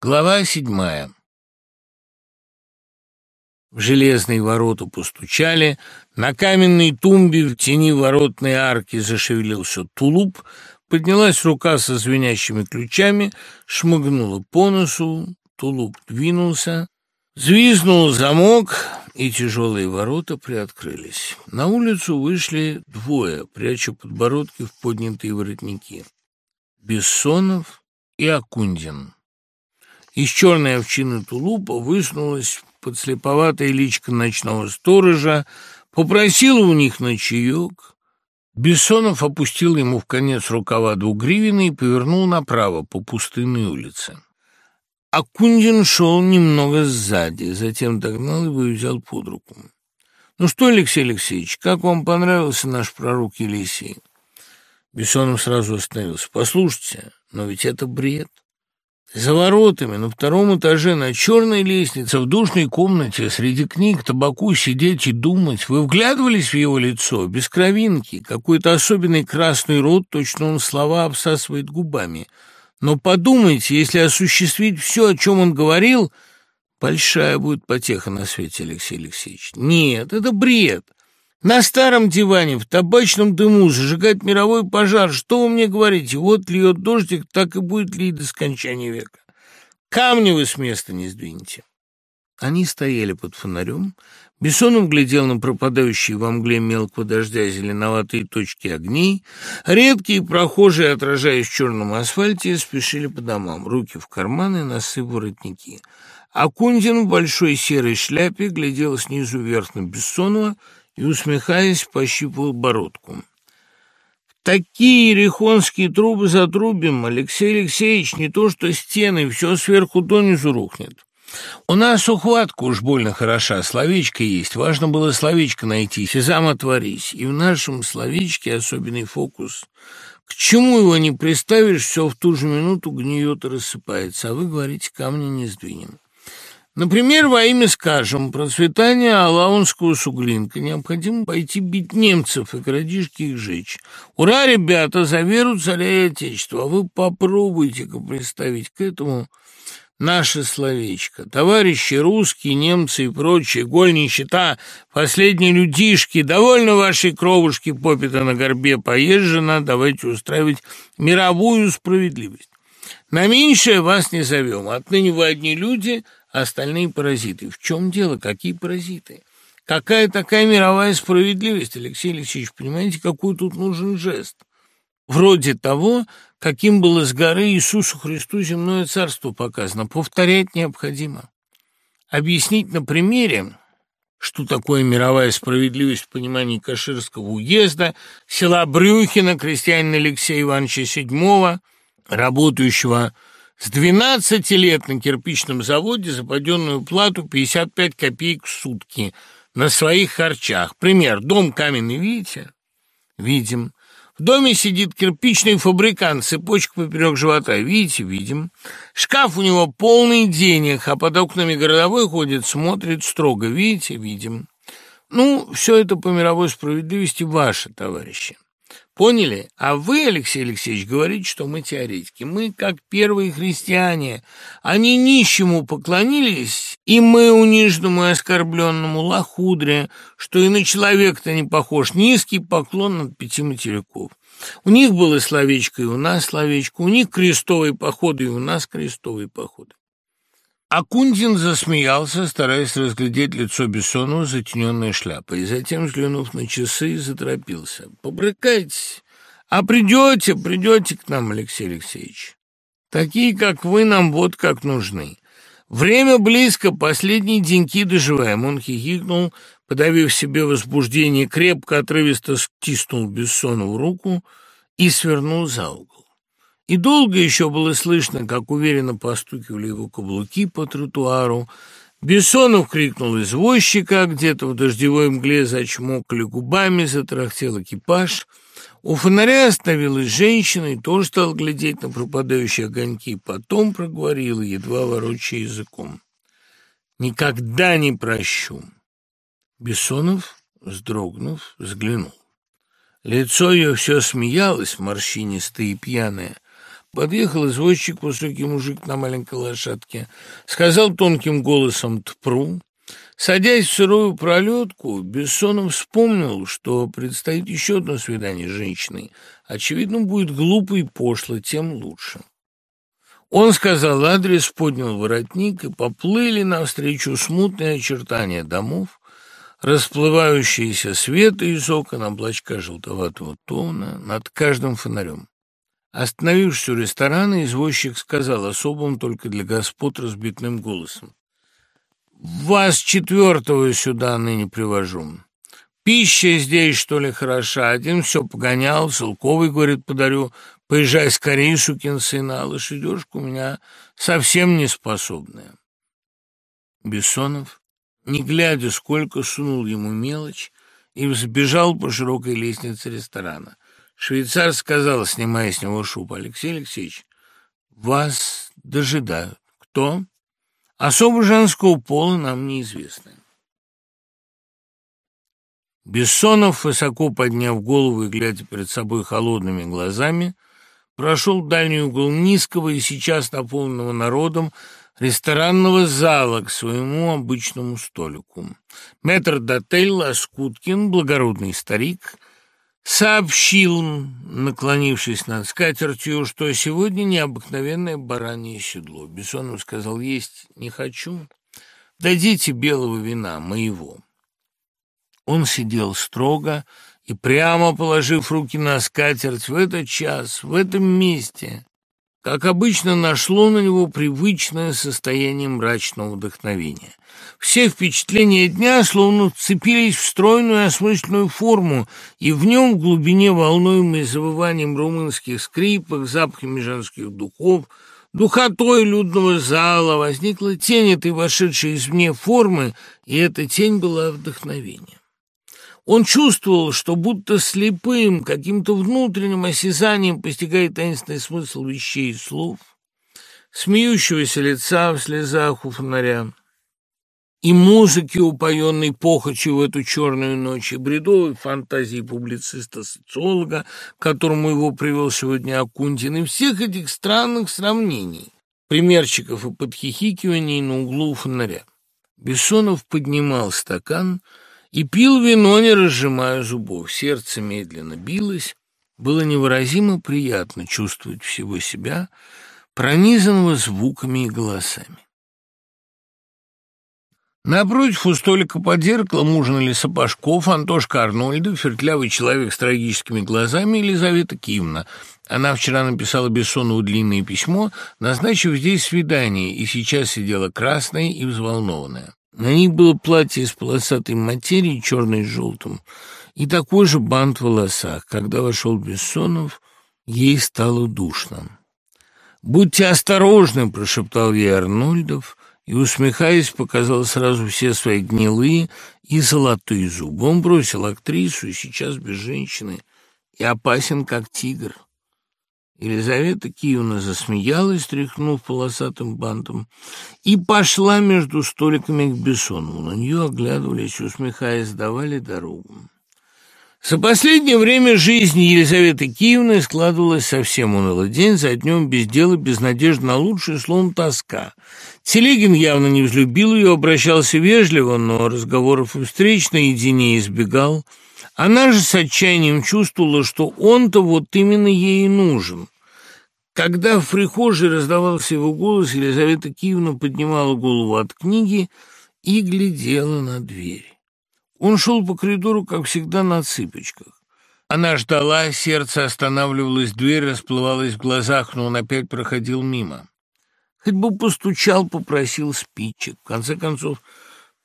Глава седьмая. В железные ворота постучали, на каменной тумбе в тени воротной арки зашевелился тулуп, поднялась рука со звенящими ключами, шмыгнула по носу, тулуп двинулся, звизнул замок, и тяжелые ворота приоткрылись. На улицу вышли двое, пряча подбородки в поднятые воротники. Бессонов и Акундин. Из черной овчины тулупа высунулась подслеповатая личка ночного сторожа, попросила у них на чаек. Бессонов опустил ему в конец рукава двугривины и повернул направо по пустынной улице. Акундин шел немного сзади, затем догнал его и взял под руку. «Ну что, Алексей Алексеевич, как вам понравился наш пророк Елисей?» Бессонов сразу остановился. «Послушайте, но ведь это бред. За воротами на втором этаже на черной лестнице в душной комнате среди книг, табаку сидеть и думать. Вы вглядывались в его лицо, без кровинки, какой-то особенный красный рот, точно он слова обсасывает губами. Но подумайте, если осуществить все, о чем он говорил, большая будет потеха на свете, Алексей Алексеевич. Нет, это бред. На старом диване, в табачном дыму, зажигать мировой пожар. Что вы мне говорите? Вот льет дождик, так и будет лить до скончания века. Камни вы с места не сдвинете. Они стояли под фонарем. Бессонов глядел на пропадающие во мгле мелкого дождя зеленоватые точки огней. Редкие прохожие, отражаясь в черном асфальте, спешили по домам, руки в карманы, носы в воротники. А Кундин в большой серой шляпе глядел снизу вверх на Бессонова, и, усмехаясь, пощипывал бородку. «Такие рехонские трубы затрубим, Алексей Алексеевич, не то что стены, все сверху донизу рухнет. У нас ухватка уж больно хороша, словечко есть, важно было словечко найти, сезам отворись, и в нашем словечке особенный фокус. К чему его не приставишь, все в ту же минуту гниет и рассыпается, а вы говорите, камни не сдвинем». Например, во имя, скажем, процветания Алаунского суглинка необходимо пойти бить немцев и городишки их жечь. Ура, ребята, за веру царя и отечества! А вы попробуйте-ка представить к этому наше словечко. Товарищи русские, немцы и прочие, голь нищета, последние людишки, довольно вашей кровушки попита на горбе поезжена, давайте устраивать мировую справедливость. На меньшее вас не зовем, отныне вы одни люди – остальные паразиты. В чем дело? Какие паразиты? Какая такая мировая справедливость, Алексей Алексеевич? Понимаете, какой тут нужен жест? Вроде того, каким было с горы Иисусу Христу земное царство показано. Повторять необходимо. Объяснить на примере, что такое мировая справедливость в понимании Каширского уезда, села Брюхина, крестьянина Алексея Ивановича VII, работающего с 12 лет на кирпичном заводе за поденную плату 55 копеек в сутки на своих харчах. Пример. Дом каменный, видите? Видим. В доме сидит кирпичный фабрикант, цепочка поперек живота. Видите? Видим. Шкаф у него полный денег, а под окнами городовой ходит, смотрит строго. Видите? Видим. Ну, все это по мировой справедливости ваше, товарищи. Поняли? А вы, Алексей Алексеевич, говорите, что мы теоретики. Мы как первые христиане. Они нищему поклонились, и мы униженному и оскорбленному лохудре, что и на человека-то не похож. Низкий поклон от пяти материков. У них было словечко, и у нас словечко. У них крестовые походы, и у нас крестовые походы. Акундин засмеялся, стараясь разглядеть лицо Бессонова, затененной шляпой, и затем, взглянув на часы, заторопился. «Побрыкайтесь, а придете, придете к нам, Алексей Алексеевич. Такие, как вы, нам вот как нужны. Время близко, последние деньки доживаем». Он хихикнул, подавив себе возбуждение, крепко, отрывисто стиснул Бессонову руку и свернул за угол. И долго еще было слышно, как уверенно постукивали его каблуки по тротуару. Бессонов крикнул извозчика, где-то в дождевой мгле зачмокали губами, затрахтел экипаж. У фонаря остановилась женщина и тоже стал глядеть на пропадающие огоньки. Потом проговорила, едва ворочая языком. «Никогда не прощу!» Бессонов, вздрогнув, взглянул. Лицо ее все смеялось, морщинистое и пьяное — Подъехал извозчик, высокий мужик на маленькой лошадке, сказал тонким голосом «Тпру». Садясь в сырую пролетку, Бессонов вспомнил, что предстоит еще одно свидание с женщиной. Очевидно, будет глупо и пошло, тем лучше. Он сказал адрес, поднял воротник, и поплыли навстречу смутные очертания домов, расплывающиеся света из окон, облачка желтоватого тона над каждым фонарем. Остановившись у ресторана, извозчик сказал особым только для господ разбитным голосом. «Вас четвертого сюда ныне привожу. Пища здесь, что ли, хороша. Один все погонял, целковый, говорит, подарю. Поезжай скорее, сукин сын, а лошадежка у меня совсем не способная. Бессонов, не глядя, сколько сунул ему мелочь, и взбежал по широкой лестнице ресторана. Швейцар сказал, снимая с него шубу, «Алексей Алексеевич, вас дожидают. Кто? Особо женского пола нам неизвестно». Бессонов, высоко подняв голову и глядя перед собой холодными глазами, прошел дальний угол низкого и сейчас наполненного народом ресторанного зала к своему обычному столику. Мэтр Дотель Лоскуткин, благородный старик, сообщил, наклонившись над скатертью, что сегодня необыкновенное баранье седло. Бессонов сказал, есть не хочу, дадите белого вина, моего. Он сидел строго, и прямо положив руки на скатерть в этот час, в этом месте, как обычно, нашло на него привычное состояние мрачного вдохновения. Все впечатления дня словно вцепились в стройную осмысленную форму, и в нем, в глубине волнуемой завыванием румынских скрипок, запахами женских духов, духотой людного зала, возникла тень этой вошедшей извне формы, и эта тень была вдохновением. Он чувствовал, что будто слепым, каким-то внутренним осязанием постигает таинственный смысл вещей и слов, смеющегося лица в слезах у фонаря, и музыки, упоенной похотью в эту черную ночь, и бредовой фантазии публициста-социолога, которому его привел сегодня Акунтин, и всех этих странных сравнений, примерчиков и подхихикиваний на углу фонаря. Бессонов поднимал стакан — и пил вино, не разжимая зубов. Сердце медленно билось. Было невыразимо приятно чувствовать всего себя, пронизанного звуками и голосами. Напротив у столика под зеркалом ужинали Сапожков, Антошка Арнольдов, фертлявый человек с трагическими глазами Елизавета Киевна. Она вчера написала Бессонову длинное письмо, назначив здесь свидание, и сейчас сидела красная и взволнованная. На них было платье из полосатой материи, черной с желтым, и такой же бант в волосах. Когда вошел Бессонов, ей стало душно. «Будьте осторожны!» — прошептал ей Арнольдов, и, усмехаясь, показал сразу все свои гнилые и золотые зубы. Он бросил актрису, и сейчас без женщины, и опасен, как тигр. Елизавета Киевна засмеялась, тряхнув полосатым бантом, и пошла между столиками к Бессонову. На нее оглядывались, усмехаясь, давали дорогу. За последнее время жизнь Елизаветы Киевны складывалась совсем уныло. День за днем, без дела, без надежды на лучшее, словно тоска. Телегин явно не взлюбил ее, обращался вежливо, но разговоров и встреч наедине избегал – она же с отчаянием чувствовала, что он-то вот именно ей и нужен. Когда в прихожей раздавался его голос, Елизавета Киевна поднимала голову от книги и глядела на дверь. Он шел по коридору, как всегда, на цыпочках. Она ждала, сердце останавливалось, дверь расплывалась в глазах, но он опять проходил мимо. Хоть бы постучал, попросил спичек. В конце концов,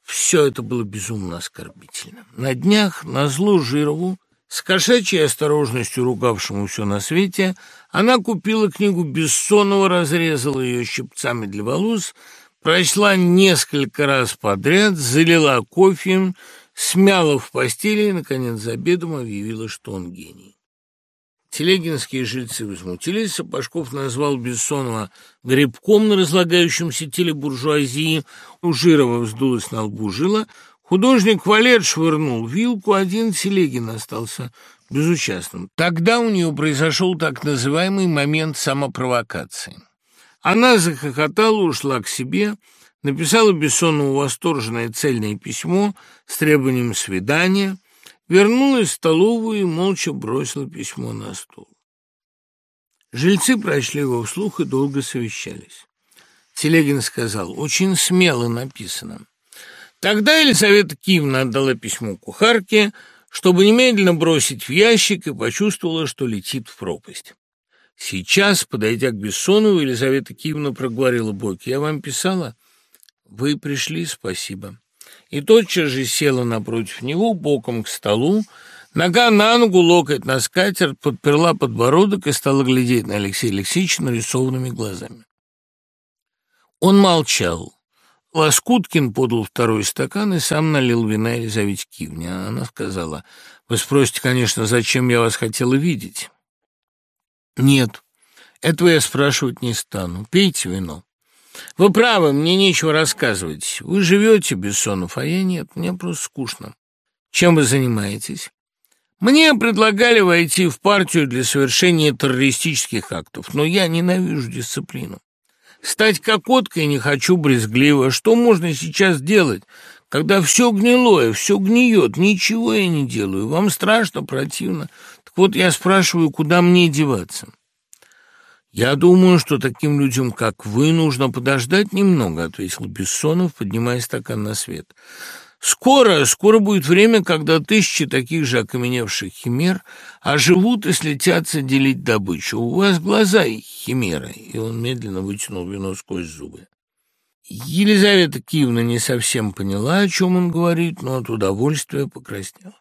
все это было безумно оскорбительно. На днях, на зло Жирову, с кошачьей осторожностью ругавшему все на свете, она купила книгу Бессонова, разрезала ее щипцами для волос, прочла несколько раз подряд, залила кофе, смяла в постели и, наконец, за обедом объявила, что он гений. Телегинские жильцы возмутились, Сапожков назвал Бессонова грибком на разлагающемся теле буржуазии, у Жирова вздулась на лбу жила, художник Валет швырнул вилку, один Телегин остался безучастным. Тогда у нее произошел так называемый момент самопровокации. Она захохотала, ушла к себе, написала Бессонову восторженное цельное письмо с требованием свидания, вернулась в столовую и молча бросила письмо на стол. Жильцы прочли его вслух и долго совещались. Телегин сказал, очень смело написано. Тогда Елизавета Киевна отдала письмо кухарке, чтобы немедленно бросить в ящик и почувствовала, что летит в пропасть. Сейчас, подойдя к Бессонову, Елизавета Киевна проговорила Бойко. «Я вам писала?» «Вы пришли, спасибо». И тотчас же села напротив него, боком к столу, нога на ногу, локоть на скатерть, подперла подбородок и стала глядеть на Алексея Алексеевича нарисованными глазами. Он молчал. Лоскуткин подал второй стакан и сам налил вина Елизавете Киевне. Она сказала, «Вы спросите, конечно, зачем я вас хотела видеть?» «Нет, этого я спрашивать не стану. Пейте вино». «Вы правы, мне нечего рассказывать. Вы живете, Бессонов, а я нет. Мне просто скучно. Чем вы занимаетесь?» «Мне предлагали войти в партию для совершения террористических актов, но я ненавижу дисциплину. Стать кокоткой не хочу брезгливо. Что можно сейчас делать, когда все гнилое, все гниет, ничего я не делаю, вам страшно, противно. Так вот я спрашиваю, куда мне деваться? «Я думаю, что таким людям, как вы, нужно подождать немного», — ответил Бессонов, поднимая стакан на свет. Скоро, скоро будет время, когда тысячи таких же окаменевших химер оживут и слетятся делить добычу. У вас глаза химеры, и он медленно вытянул вино сквозь зубы. Елизавета Киевна не совсем поняла, о чем он говорит, но от удовольствия покраснела.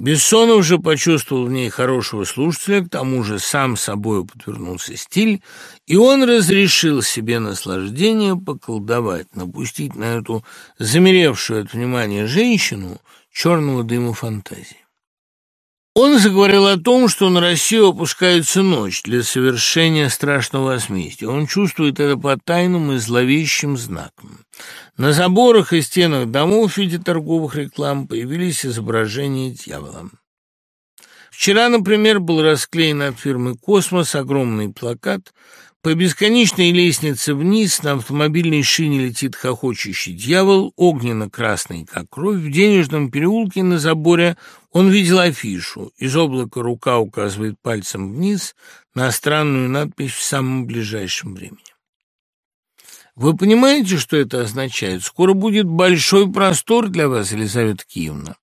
Бессонов же почувствовал в ней хорошего слушателя, к тому же сам собою подвернулся стиль, и он разрешил себе наслаждение поколдовать, напустить на эту замеревшую от внимания женщину черного дыма фантазии. Он заговорил о том, что на Россию опускается ночь для совершения страшного возмездия. Он чувствует это по тайным и зловещим знакам. На заборах и стенах домов в виде торговых реклам появились изображения дьявола. Вчера, например, был расклеен от фирмы «Космос» огромный плакат – по бесконечной лестнице вниз на автомобильной шине летит хохочущий дьявол, огненно-красный, как кровь. В денежном переулке на заборе он видел афишу. Из облака рука указывает пальцем вниз на странную надпись «В самом ближайшем времени». Вы понимаете, что это означает? Скоро будет большой простор для вас, Елизавета Киевна.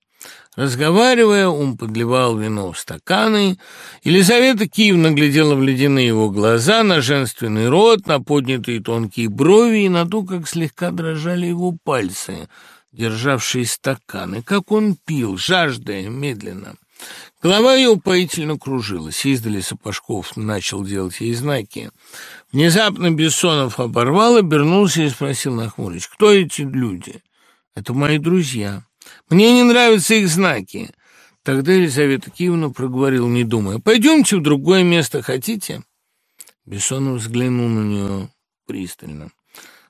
Разговаривая, он подливал вино в стаканы. Елизавета Киевна глядела в ледяные его глаза, на женственный рот, на поднятые тонкие брови и на то, как слегка дрожали его пальцы, державшие стаканы, как он пил, жаждая, медленно. Голова ее упоительно кружилась. Издали Сапожков начал делать ей знаки. Внезапно Бессонов оборвал, обернулся и спросил нахмурясь, «Кто эти люди?» «Это мои друзья». Мне не нравятся их знаки. Тогда Елизавета Киевна проговорила, не думая, «Пойдемте в другое место, хотите?» Бессонов взглянул на нее пристально.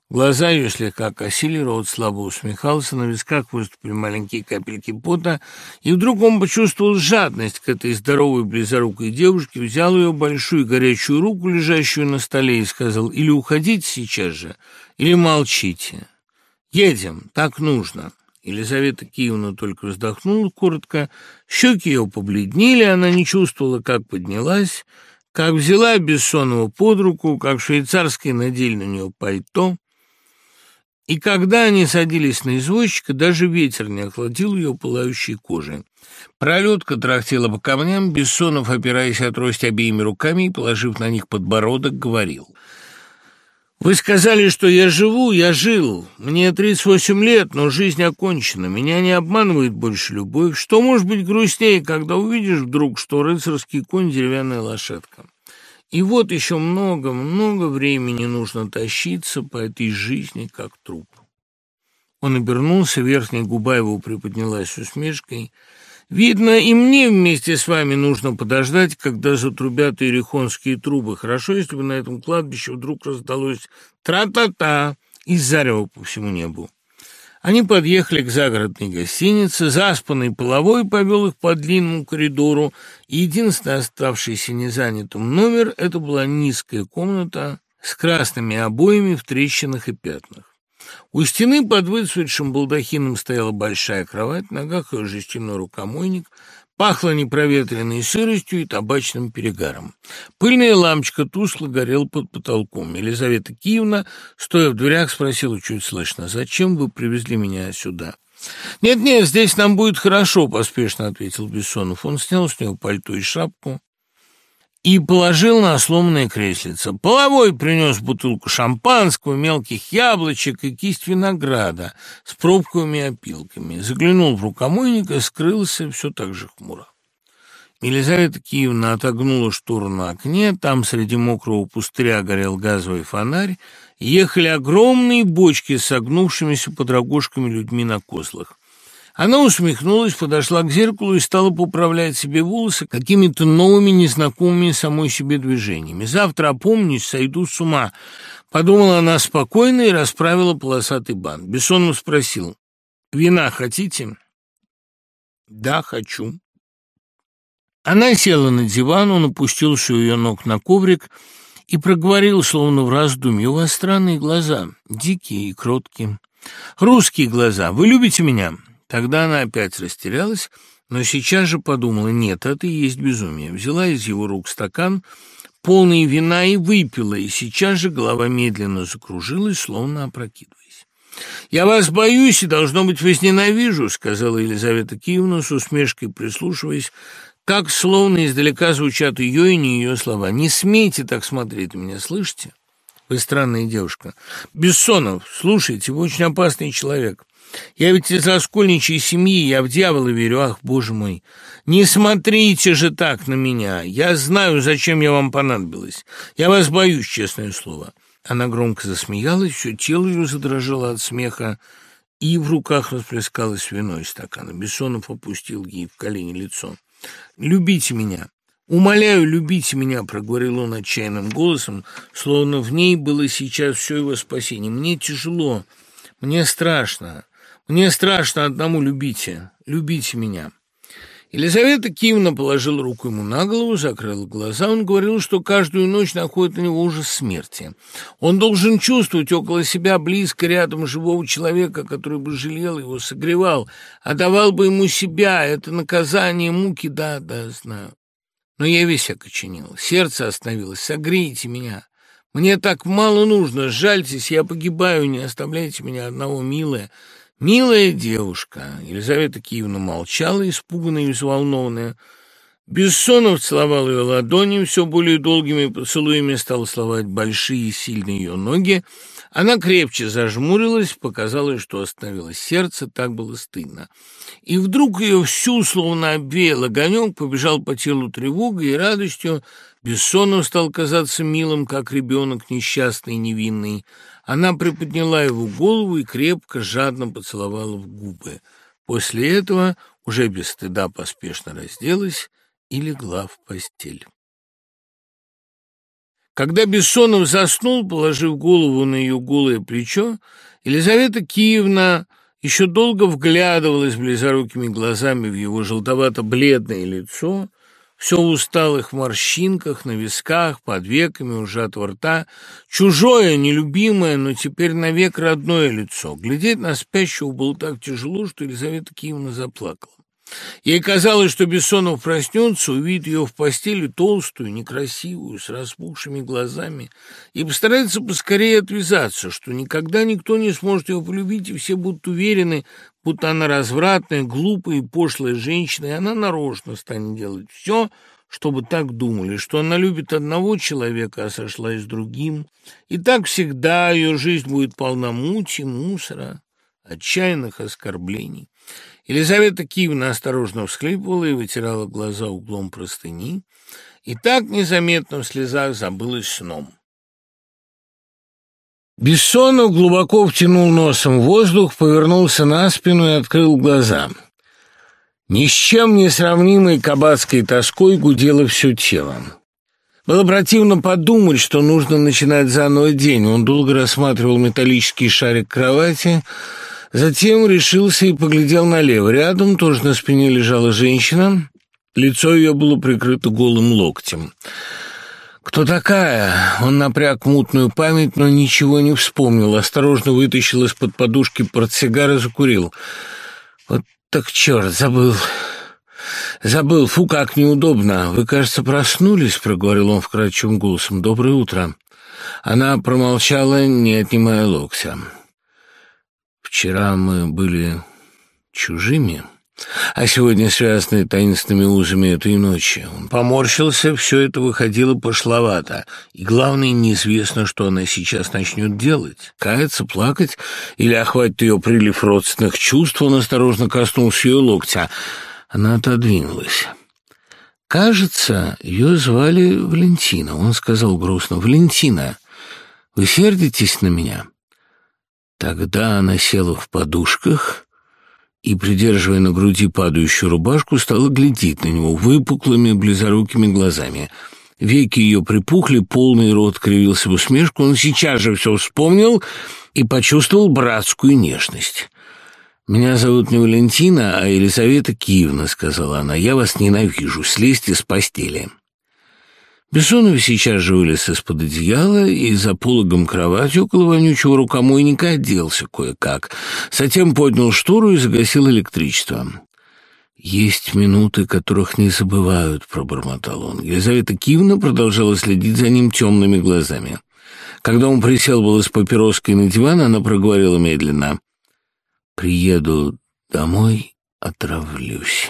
Глаза ее слегка косили, рот слабо усмехался, на висках выступили маленькие капельки пота, и вдруг он почувствовал жадность к этой здоровой близорукой девушке, взял ее большую горячую руку, лежащую на столе, и сказал, «Или уходите сейчас же, или молчите. Едем, так нужно». Елизавета Киевна только вздохнула коротко, щеки ее побледнели, она не чувствовала, как поднялась, как взяла Бессонова под руку, как швейцарский надели на нее пальто. И когда они садились на извозчика, даже ветер не охладил ее пылающей кожей. Пролетка трахтела по камням, Бессонов, опираясь от трости обеими руками и положив на них подбородок, говорил — вы сказали, что я живу, я жил. Мне 38 лет, но жизнь окончена. Меня не обманывает больше любовь. Что может быть грустнее, когда увидишь вдруг, что рыцарский конь — деревянная лошадка? И вот еще много-много времени нужно тащиться по этой жизни, как труп. Он обернулся, верхняя губа его приподнялась усмешкой — Видно, и мне вместе с вами нужно подождать, когда затрубят ирихонские трубы. Хорошо, если бы на этом кладбище вдруг раздалось тра-та-та и зарево по всему небу. Они подъехали к загородной гостинице, заспанный половой повел их по длинному коридору, и единственный оставшийся незанятым номер — это была низкая комната с красными обоями в трещинах и пятнах. У стены под выцветшим балдахином стояла большая кровать, в ногах ее жестяной рукомойник, Пахло непроветренной сыростью и табачным перегаром. Пыльная лампочка тускло горела под потолком. Елизавета Киевна, стоя в дверях, спросила чуть слышно, «Зачем вы привезли меня сюда?» «Нет-нет, здесь нам будет хорошо», — поспешно ответил Бессонов. Он снял с него пальто и шапку, и положил на сломанное креслице. Половой принес бутылку шампанского, мелких яблочек и кисть винограда с пробковыми опилками. Заглянул в рукомойник и скрылся все так же хмуро. Елизавета Киевна отогнула штору на окне, там среди мокрого пустыря горел газовый фонарь, ехали огромные бочки с согнувшимися под рогожками людьми на козлах. Она усмехнулась, подошла к зеркалу и стала поправлять себе волосы какими-то новыми, незнакомыми самой себе движениями. «Завтра опомнюсь, сойду с ума», — подумала она спокойно и расправила полосатый бант. Бессонов спросил, «Вина хотите?» «Да, хочу». Она села на диван, он опустился у ее ног на коврик и проговорил, словно в раздумье, «У вас странные глаза, дикие и кроткие». «Русские глаза. Вы любите меня?» Тогда она опять растерялась, но сейчас же подумала, нет, это и есть безумие. Взяла из его рук стакан, полный вина, и выпила, и сейчас же голова медленно закружилась, словно опрокидываясь. «Я вас боюсь и, должно быть, возненавижу», — сказала Елизавета Киевна с усмешкой, прислушиваясь, как словно издалека звучат ее и не ее слова. «Не смейте так смотреть на меня, слышите?» «Вы странная девушка. Бессонов, слушайте, вы очень опасный человек. Я ведь из раскольничьей семьи, я в дьявола верю, ах, боже мой. Не смотрите же так на меня. Я знаю, зачем я вам понадобилась. Я вас боюсь, честное слово». Она громко засмеялась, все тело ее задрожало от смеха, и в руках расплескалось вино из стакана. Бессонов опустил ей в колени лицо. «Любите меня, «Умоляю, любите меня», — проговорил он отчаянным голосом, словно в ней было сейчас все его спасение. «Мне тяжело, мне страшно. Мне страшно одному любите, любите меня». Елизавета Киевна положила руку ему на голову, закрыла глаза. Он говорил, что каждую ночь находит на него ужас смерти. Он должен чувствовать около себя близко рядом живого человека, который бы жалел его, согревал, отдавал бы ему себя. Это наказание, муки, да, да, знаю. Но я весь окоченел, сердце остановилось. Согрейте меня. Мне так мало нужно, жальтесь, я погибаю, не оставляйте меня одного, милая. «Милая девушка!» Елизавета Киевна молчала, испуганная и взволнованная. Бессонов целовал ее ладони, все более долгими поцелуями стал целовать большие и сильные ее ноги. Она крепче зажмурилась, показалось, что остановилось сердце, так было стыдно. И вдруг ее всю словно обвеял огонек, побежал по телу тревогой и радостью. Бессонов стал казаться милым, как ребенок несчастный и невинный. Она приподняла его голову и крепко, жадно поцеловала в губы. После этого уже без стыда поспешно разделась и легла в постель. Когда Бессонов заснул, положив голову на ее голое плечо, Елизавета Киевна еще долго вглядывалась близорукими глазами в его желтовато-бледное лицо, все в усталых морщинках, на висках, под веками у сжатого рта, чужое, нелюбимое, но теперь навек родное лицо. Глядеть на спящего было так тяжело, что Елизавета Киевна заплакала. Ей казалось, что Бессонов проснется, увидит ее в постели толстую, некрасивую, с распухшими глазами, и постарается поскорее отвязаться, что никогда никто не сможет ее полюбить, и все будут уверены, будто она развратная, глупая и пошлая женщина, и она нарочно станет делать все, чтобы так думали, что она любит одного человека, а сошлась с другим. И так всегда ее жизнь будет полна мути, мусора, отчаянных оскорблений. Елизавета Киевна осторожно всхлипывала и вытирала глаза углом простыни, и так незаметно в слезах забылась сном. Бессонов глубоко втянул носом воздух, повернулся на спину и открыл глаза. Ни с чем не сравнимой кабацкой тоской гудело все тело. Было противно подумать, что нужно начинать заново день. Он долго рассматривал металлический шарик кровати, Затем решился и поглядел налево. Рядом тоже на спине лежала женщина. Лицо ее было прикрыто голым локтем. «Кто такая?» Он напряг мутную память, но ничего не вспомнил. Осторожно вытащил из-под подушки портсигар и закурил. «Вот так черт, забыл. Забыл. Фу, как неудобно. Вы, кажется, проснулись?» — проговорил он вкрадчивым голосом. «Доброе утро». Она промолчала, не отнимая локтя. Вчера мы были чужими, а сегодня связаны таинственными узами этой ночи. Он поморщился, все это выходило пошловато, и, главное, неизвестно, что она сейчас начнет делать. Каяться, плакать или охватит ее прилив родственных чувств, он осторожно коснулся ее локтя. Она отодвинулась. «Кажется, ее звали Валентина», — он сказал грустно. «Валентина, вы сердитесь на меня?» Тогда она села в подушках и, придерживая на груди падающую рубашку, стала глядеть на него выпуклыми, близорукими глазами. Веки ее припухли, полный рот кривился в усмешку. Он сейчас же все вспомнил и почувствовал братскую нежность. «Меня зовут не Валентина, а Елизавета Киевна», — сказала она. «Я вас ненавижу. Слезьте с постели». Бессонов сейчас же вылез из-под одеяла и за пологом кровати около вонючего рукомойника оделся кое-как. Затем поднял штору и загасил электричество. «Есть минуты, которых не забывают», — пробормотал он. Елизавета Кивна продолжала следить за ним темными глазами. Когда он присел был с папироской на диван, она проговорила медленно. «Приеду домой, отравлюсь».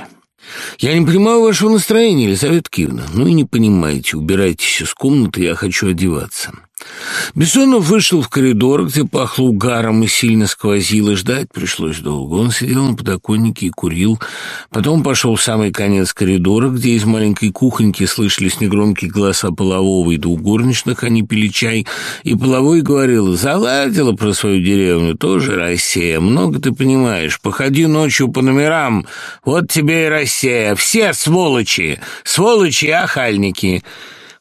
«Я не понимаю вашего настроения, Елизавета Киевна. Ну и не понимаете. Убирайтесь из комнаты, я хочу одеваться». Бессонов вышел в коридор, где пахло угаром и сильно сквозило. Ждать пришлось долго. Он сидел на подоконнике и курил. Потом пошел в самый конец коридора, где из маленькой кухоньки слышались негромкие голоса полового и двух горничных. Они пили чай. И половой говорил, заладила про свою деревню. Тоже Россия. Много ты понимаешь. Походи ночью по номерам. Вот тебе и Россия. Все сволочи. Сволочи и охальники.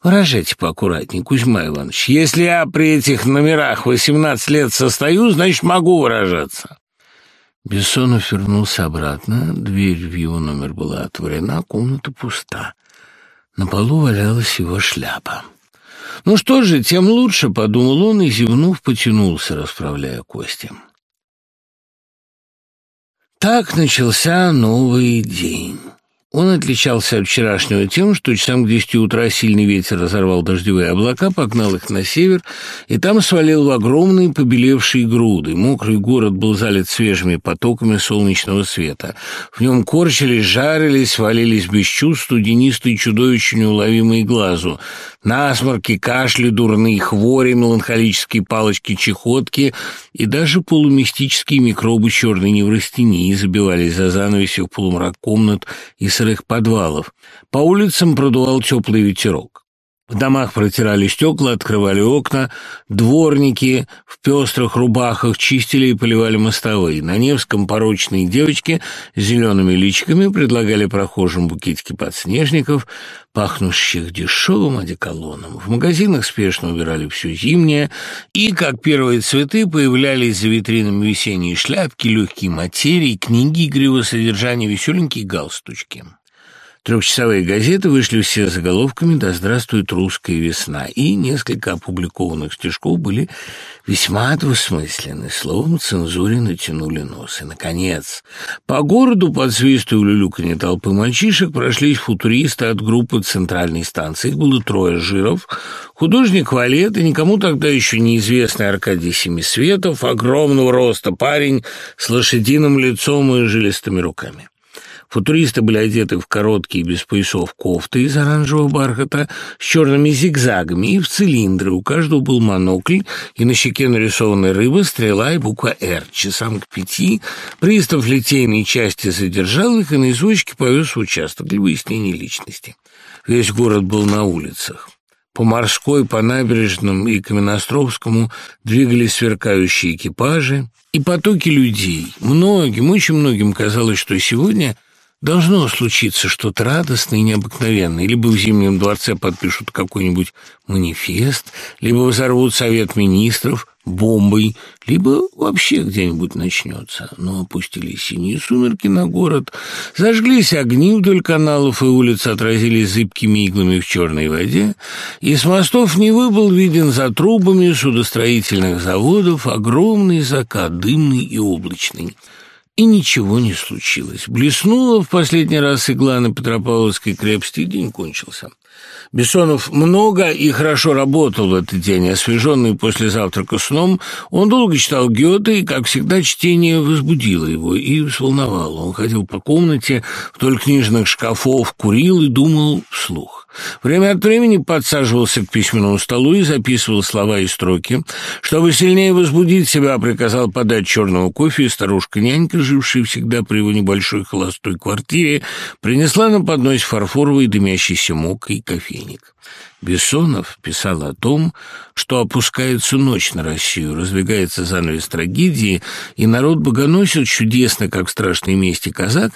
Выражайте поаккуратнее, Кузьма Иванович. Если я при этих номерах 18 лет состою, значит, могу выражаться. Бессонов вернулся обратно. Дверь в его номер была отворена, комната пуста. На полу валялась его шляпа. «Ну что же, тем лучше», — подумал он и, зевнув, потянулся, расправляя кости. Так начался новый день. Он отличался от вчерашнего тем, что часам к десяти утра сильный ветер разорвал дождевые облака, погнал их на север, и там свалил в огромные побелевшие груды. Мокрый город был залит свежими потоками солнечного света. В нем корчились, жарились, валились без чувств студенистые чудовища, неуловимые глазу. Насморки, кашли, дурные хвори, меланхолические палочки-чехотки и даже полумистические микробы черной неврастении забивались за занавесью в полумрак комнат и сырых подвалов. По улицам продувал теплый ветерок. В домах протирали стекла, открывали окна, дворники в пестрых рубахах чистили и поливали мостовые. На Невском порочные девочки с зелеными личиками предлагали прохожим букетики подснежников, пахнущих дешевым одеколоном. В магазинах спешно убирали все зимнее, и, как первые цветы, появлялись за витринами весенние шляпки, легкие материи, книги игривого содержания, веселенькие галстучки. Трехчасовые газеты вышли все заголовками «Да здравствует русская весна», и несколько опубликованных стишков были весьма двусмысленны. Словом, цензуре натянули нос. И, наконец, по городу под свист и улюлюканье толпы мальчишек прошлись футуристы от группы центральной станции. Их было трое жиров, художник Валет и никому тогда еще неизвестный Аркадий Семисветов, огромного роста парень с лошадиным лицом и жилистыми руками. Футуристы были одеты в короткие без поясов кофты из оранжевого бархата с черными зигзагами и в цилиндры. У каждого был монокль, и на щеке нарисована рыба, стрела и буква «Р». Часам к пяти пристав литейной части задержал их и на извозчике повез в участок для выяснения личности. Весь город был на улицах. По морской, по набережным и Каменостровскому двигались сверкающие экипажи и потоки людей. Многим, очень многим казалось, что сегодня Должно случиться что-то радостное и необыкновенное. Либо в Зимнем дворце подпишут какой-нибудь манифест, либо взорвут Совет министров. бомбой, либо вообще где-нибудь начнется. Но опустились синие сумерки на город, зажглись огни вдоль каналов и улиц, отразились зыбкими иглами в черной воде, и с мостов Невы был виден за трубами судостроительных заводов огромный закат, дымный и облачный. И ничего не случилось. Блеснула в последний раз игла на Петропавловской крепости, и день кончился. Бессонов много и хорошо работал в этот день. Освеженный после завтрака сном, он долго читал Гёте, и, как всегда, чтение возбудило его и взволновало. Он ходил по комнате вдоль книжных шкафов, курил и думал вслух. Время от времени подсаживался к письменному столу и записывал слова и строки. Чтобы сильнее возбудить себя, приказал подать черного кофе, и старушка-нянька, жившая всегда при его небольшой холостой квартире, принесла на подносе фарфоровый дымящийся мок и кофейник. Бессонов писал о том, что опускается ночь на Россию, раздвигается занавес трагедии, и народ богоносец, чудесно, как в страшной мести казак,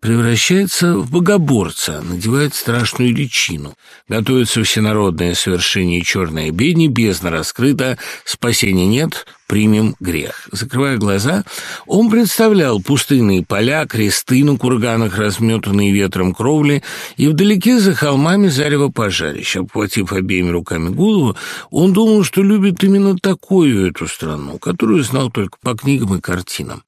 превращается в богоборца, надевает страшную личину. Готовится всенародное совершение черной обедни, бездна раскрыта, спасения нет, примем грех. Закрывая глаза, он представлял пустынные поля, кресты на курганах, разметанные ветром кровли, и вдалеке за холмами зарево пожарищ. Обхватив обеими руками голову, он думал, что любит именно такую эту страну, которую знал только по книгам и картинам.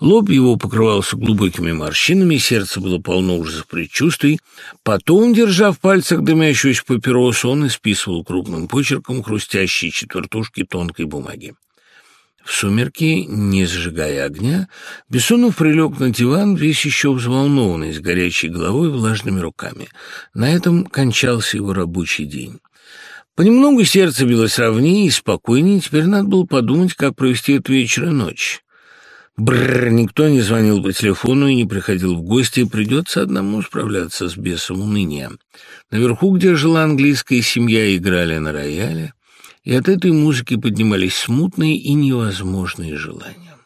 Лоб его покрывался глубокими морщинами, сердце было полно ужасов предчувствий. Потом, держа в пальцах дымящуюся папиросу, он исписывал крупным почерком хрустящие четвертушки тонкой бумаги. В сумерки, не зажигая огня, Бессонов прилег на диван, весь еще взволнованный, с горячей головой и влажными руками. На этом кончался его рабочий день. Понемногу сердце билось ровнее и спокойнее, теперь надо было подумать, как провести эту вечер и ночь. Бррр, никто не звонил по телефону и не приходил в гости, придется одному справляться с бесом уныния. Наверху, где жила английская семья, играли на рояле и от этой музыки поднимались смутные и невозможные желания.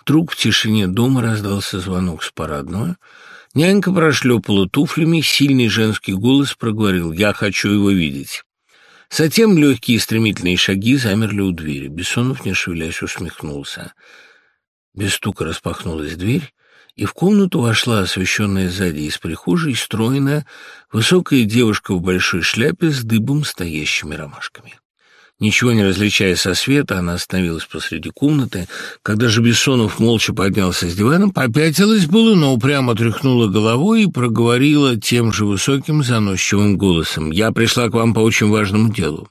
Вдруг в тишине дома раздался звонок с парадного. Нянька прошлепала туфлями, сильный женский голос проговорил «Я хочу его видеть». Затем легкие стремительные шаги замерли у двери. Бессонов, не шевелясь, усмехнулся. Без стука распахнулась дверь, и в комнату вошла освещенная сзади из прихожей стройная, высокая девушка в большой шляпе с дыбом стоящими ромашками. Ничего не различая со света, она остановилась посреди комнаты. Когда же Бессонов молча поднялся с дивана, попятилась было, но упрямо тряхнула головой и проговорила тем же высоким заносчивым голосом. «Я пришла к вам по очень важному делу».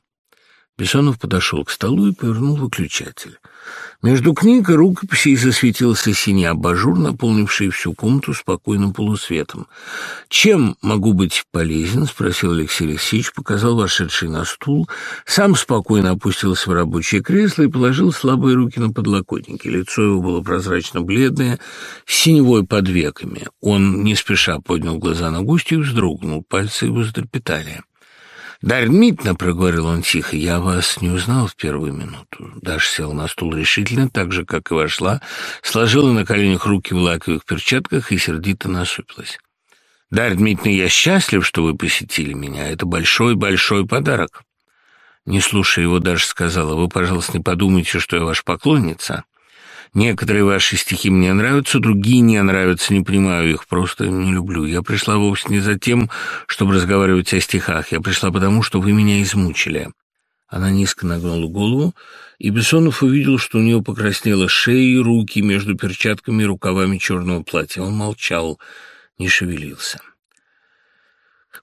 Бессонов подошел к столу и повернул выключатель. Между книг и рукописей засветился синий абажур, наполнивший всю комнату спокойным полусветом. «Чем могу быть полезен?» — спросил Алексей Алексеевич, показал вошедший на стул, сам спокойно опустился в рабочее кресло и положил слабые руки на подлокотники. Лицо его было прозрачно-бледное, синевой под веками. Он не спеша поднял глаза на гостя и вздрогнул, пальцы его затрепетали. «Дарья Дмитриевна», — проговорил он тихо, — «я вас не узнал в первую минуту». Даша села на стул решительно, так же, как и вошла, сложила на коленях руки в лаковых перчатках и сердито насупилась. «Дарья Дмитриевна, я счастлив, что вы посетили меня. Это большой-большой подарок». Не слушая его, Даша сказала, «Вы, пожалуйста, не подумайте, что я ваша поклонница». Некоторые ваши стихи мне нравятся, другие не нравятся, не понимаю их, просто не люблю. Я пришла вовсе не за тем, чтобы разговаривать о стихах. Я пришла потому, что вы меня измучили». Она низко нагнула голову, и Бессонов увидел, что у нее покраснела шея и руки между перчатками и рукавами черного платья. Он молчал, не шевелился.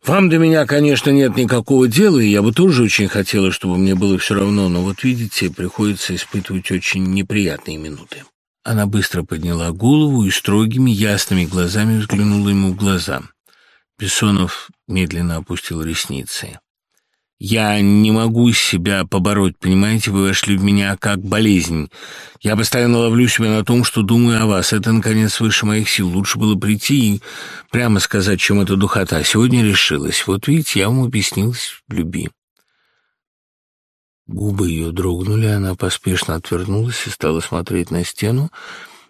Вам до меня, конечно, нет никакого дела, и я бы тоже очень хотела, чтобы мне было все равно, но вот видите, приходится испытывать очень неприятные минуты. Она быстро подняла голову и строгими, ясными глазами взглянула ему в глаза. Бессонов медленно опустил ресницы. Я не могу себя побороть, понимаете, вы вошли в меня как болезнь. Я постоянно ловлю себя на том, что думаю о вас. Это, наконец, выше моих сил. Лучше было прийти и прямо сказать, чем это духота. Сегодня решилась. Вот видите, я вам объяснилась в любви. Губы ее дрогнули, она поспешно отвернулась и стала смотреть на стену,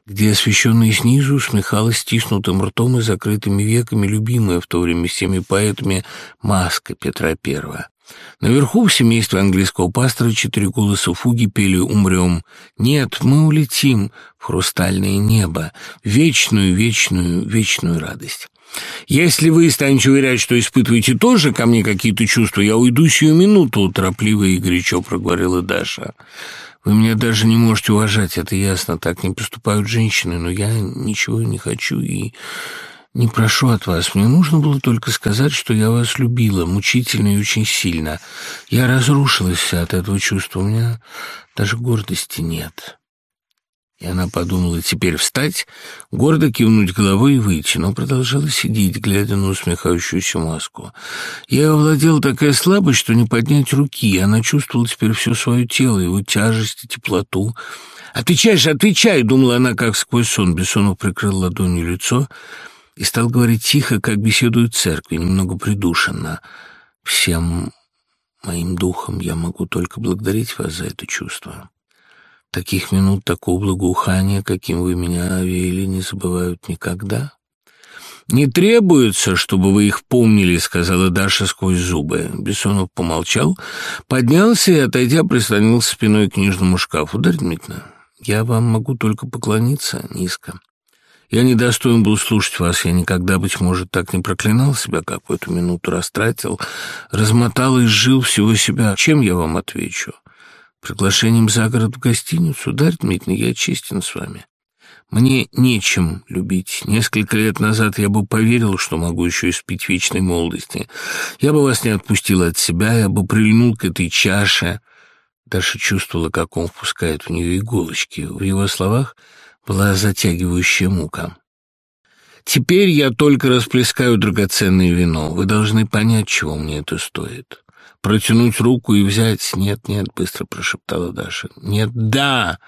где освещенная снизу усмехалась стиснутым ртом и закрытыми веками любимая в то время всеми поэтами маска Петра Первого. Наверху в семействе английского пастора четыре голоса фуги пели «Умрем». Нет, мы улетим в хрустальное небо, вечную, вечную, вечную радость. Если вы станете уверять, что испытываете тоже ко мне какие-то чувства, я уйду сию минуту, торопливо и горячо проговорила Даша. Вы меня даже не можете уважать, это ясно, так не поступают женщины, но я ничего не хочу и не прошу от вас. Мне нужно было только сказать, что я вас любила, мучительно и очень сильно. Я разрушилась от этого чувства, у меня даже гордости нет». И она подумала теперь встать, гордо кивнуть головой и выйти, но продолжала сидеть, глядя на усмехающуюся маску. Я овладела такая слабость, что не поднять руки, она чувствовала теперь все свое тело, его тяжесть и теплоту. «Отвечай же, отвечай!» — думала она, как сквозь сон. Бессонов прикрыл ладонью лицо и стал говорить тихо, как беседуют в церкви, немного придушенно. «Всем моим духом я могу только благодарить вас за это чувство». Таких минут, такого благоухания, каким вы меня овеяли, не забывают никогда. «Не требуется, чтобы вы их помнили», — сказала Даша сквозь зубы. Бессонов помолчал, поднялся и, отойдя, прислонился спиной к книжному шкафу. «Дарья Дмитриевна, я вам могу только поклониться низко. Я не достоин был слушать вас, я никогда, быть может, так не проклинал себя, как в эту минуту растратил, размотал и сжил всего себя. Чем я вам отвечу? Приглашением за город в гостиницу? Дарья Дмитриевна, я честен с вами. Мне нечем любить. Несколько лет назад я бы поверил, что могу еще испить вечной молодости. Я бы вас не отпустил от себя, я бы прильнул к этой чаше. Даша чувствовала, как он впускает в нее иголочки. В его словах была затягивающая мука. «Теперь я только расплескаю драгоценное вино. Вы должны понять, чего мне это стоит протянуть руку и взять. «Нет, нет», — быстро прошептала Даша. «Нет, да!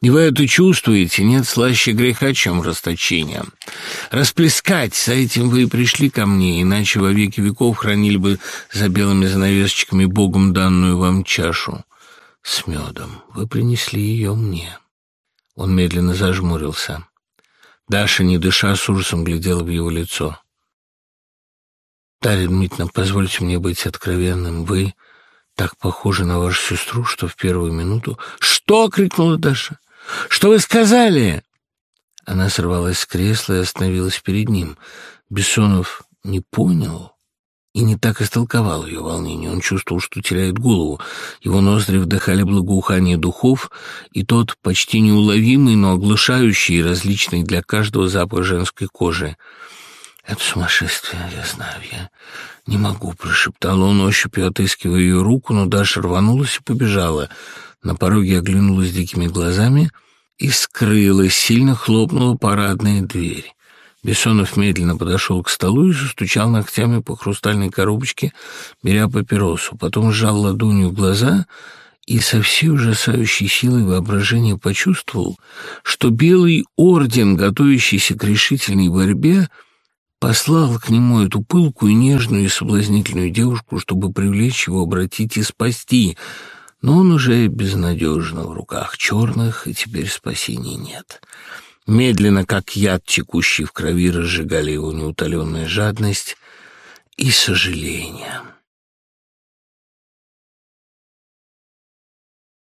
И вы это чувствуете? Нет слаще греха, чем расточение. Расплескать, за этим вы и пришли ко мне, иначе во веки веков хранили бы за белыми занавесочками Богом данную вам чашу с медом. Вы принесли ее мне». Он медленно зажмурился. Даша, не дыша, с ужасом глядела в его лицо. Дарья Дмитриевна, позвольте мне быть откровенным. Вы так похожи на вашу сестру, что в первую минуту... «Что?» — крикнула Даша. «Что вы сказали?» Она сорвалась с кресла и остановилась перед ним. Бессонов не понял и не так истолковал ее волнение. Он чувствовал, что теряет голову. Его ноздри вдыхали благоухание духов, и тот почти неуловимый, но оглушающий и различный для каждого запах женской кожи — «Это сумасшествие, я знаю, я не могу», — прошептал он, ощупью отыскивая ее руку, но Даша рванулась и побежала. На пороге оглянулась дикими глазами и скрылась, сильно хлопнула парадная дверь. Бессонов медленно подошел к столу и застучал ногтями по хрустальной коробочке, беря папиросу. Потом сжал ладонью глаза и со всей ужасающей силой воображения почувствовал, что белый орден, готовящийся к решительной борьбе, — послал к нему эту пылкую, нежную и соблазнительную девушку, чтобы привлечь его, обратить и спасти, но он уже безнадежно в руках черных, и теперь спасения нет. Медленно, как яд, текущий в крови, разжигали его неутоленная жадность и сожаление.